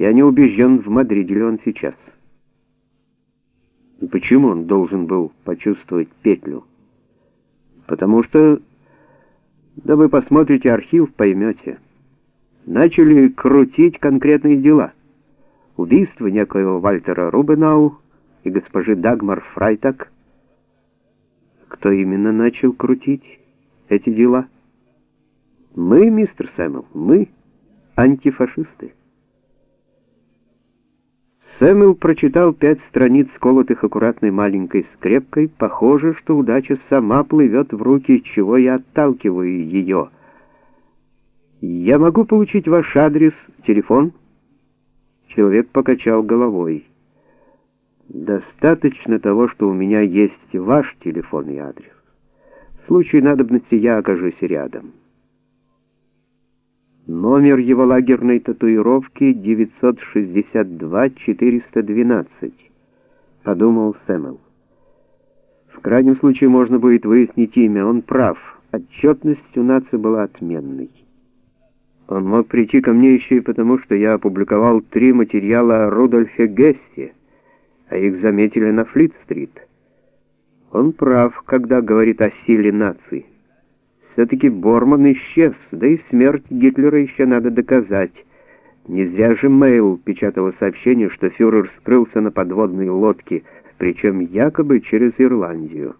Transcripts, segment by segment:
Я не убежден, в Мадриде ли он сейчас. И почему он должен был почувствовать петлю? Потому что... Да вы посмотрите архив, поймете. Начали крутить конкретные дела. Убийство некоего Вальтера Рубенау и госпожи Дагмар Фрайтак. Кто именно начал крутить эти дела? Мы, мистер Сэмл, мы, антифашисты. Сэмюэл прочитал пять страниц, сколотых аккуратной маленькой скрепкой. Похоже, что удача сама плывет в руки, чего я отталкиваю ее. «Я могу получить ваш адрес, телефон?» Человек покачал головой. «Достаточно того, что у меня есть ваш телефон и адрес. В случае надобности я окажусь рядом». Номер его лагерной татуировки 962-412, подумал Сэмэл. В крайнем случае можно будет выяснить имя, он прав. Отчетность у нации была отменной. Он мог прийти ко мне еще и потому, что я опубликовал три материала о Рудольфе Гессе, а их заметили на Флит-стрит. Он прав, когда говорит о силе нации. Все-таки Борман исчез, да и смерть Гитлера еще надо доказать. Не зря же Мейл печатала сообщение, что фюрер скрылся на подводной лодке, причем якобы через Ирландию.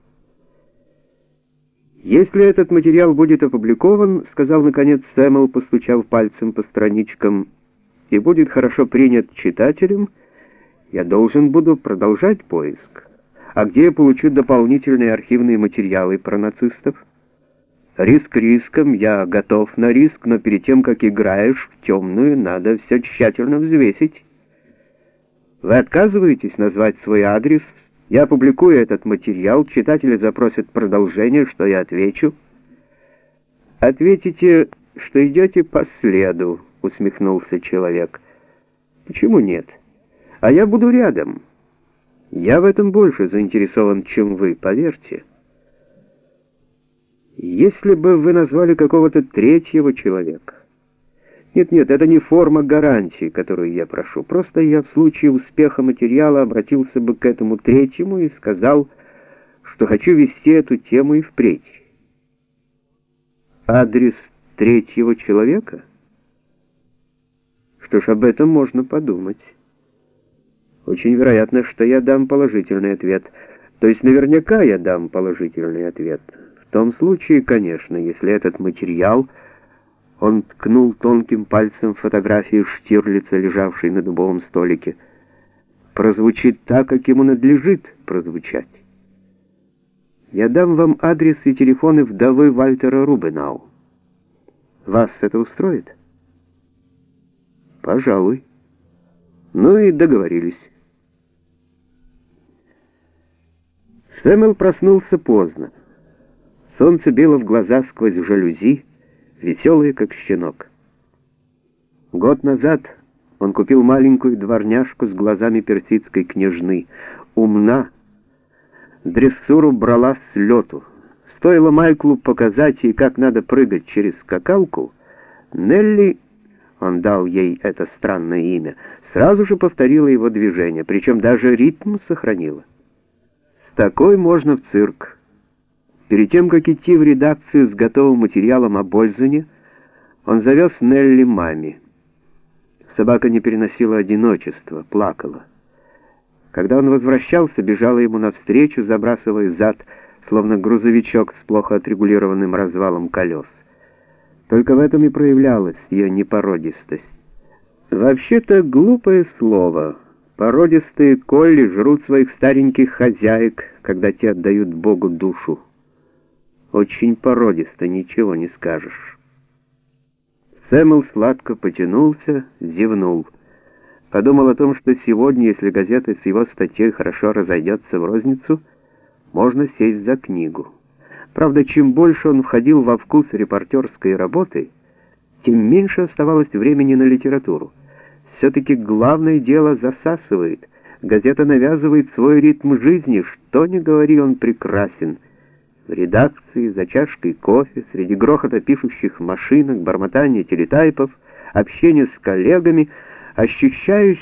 «Если этот материал будет опубликован, — сказал наконец Сэмэл, постучав пальцем по страничкам, — и будет хорошо принят читателем, я должен буду продолжать поиск. А где я получу дополнительные архивные материалы про нацистов?» Риск риском, я готов на риск, но перед тем, как играешь в темную, надо все тщательно взвесить. Вы отказываетесь назвать свой адрес? Я публикую этот материал, читатели запросят продолжение, что я отвечу. Ответите, что идете по следу, усмехнулся человек. Почему нет? А я буду рядом. Я в этом больше заинтересован, чем вы, поверьте. Если бы вы назвали какого-то третьего человека... Нет-нет, это не форма гарантии, которую я прошу. Просто я в случае успеха материала обратился бы к этому третьему и сказал, что хочу вести эту тему и впредь. Адрес третьего человека? Что ж, об этом можно подумать. Очень вероятно, что я дам положительный ответ. То есть наверняка я дам положительный ответ. В том случае, конечно, если этот материал... Он ткнул тонким пальцем фотографию Штирлица, лежавшей на дубовом столике. Прозвучит так, как ему надлежит прозвучать. Я дам вам адрес и телефоны вдовы Вальтера Рубенау. Вас это устроит? Пожалуй. Ну и договорились. Сэмэл проснулся поздно. Солнце било в глаза сквозь жалюзи, веселый, как щенок. Год назад он купил маленькую дворняжку с глазами персидской княжны. Умна, дрессуру брала с лету. Стоило Майклу показать ей, как надо прыгать через скакалку, Нелли, он дал ей это странное имя, сразу же повторила его движение, причем даже ритм сохранила. С такой можно в цирк. Перед тем, как идти в редакцию с готовым материалом о Бользане, он завез Нелли маме. Собака не переносила одиночества, плакала. Когда он возвращался, бежала ему навстречу, забрасывая зад, словно грузовичок с плохо отрегулированным развалом колес. Только в этом и проявлялась ее непородистость. Вообще-то глупое слово. Породистые колли жрут своих стареньких хозяек, когда те отдают Богу душу. Очень породисто, ничего не скажешь. Сэмэл сладко потянулся, зевнул. Подумал о том, что сегодня, если газета с его статьей хорошо разойдется в розницу, можно сесть за книгу. Правда, чем больше он входил во вкус репортерской работы, тем меньше оставалось времени на литературу. Все-таки главное дело засасывает. Газета навязывает свой ритм жизни, что ни говори, он прекрасен — в редакции, за чашкой кофе, среди грохота пишущих машинок, бормотания телетайпов, общения с коллегами, ощущаюсь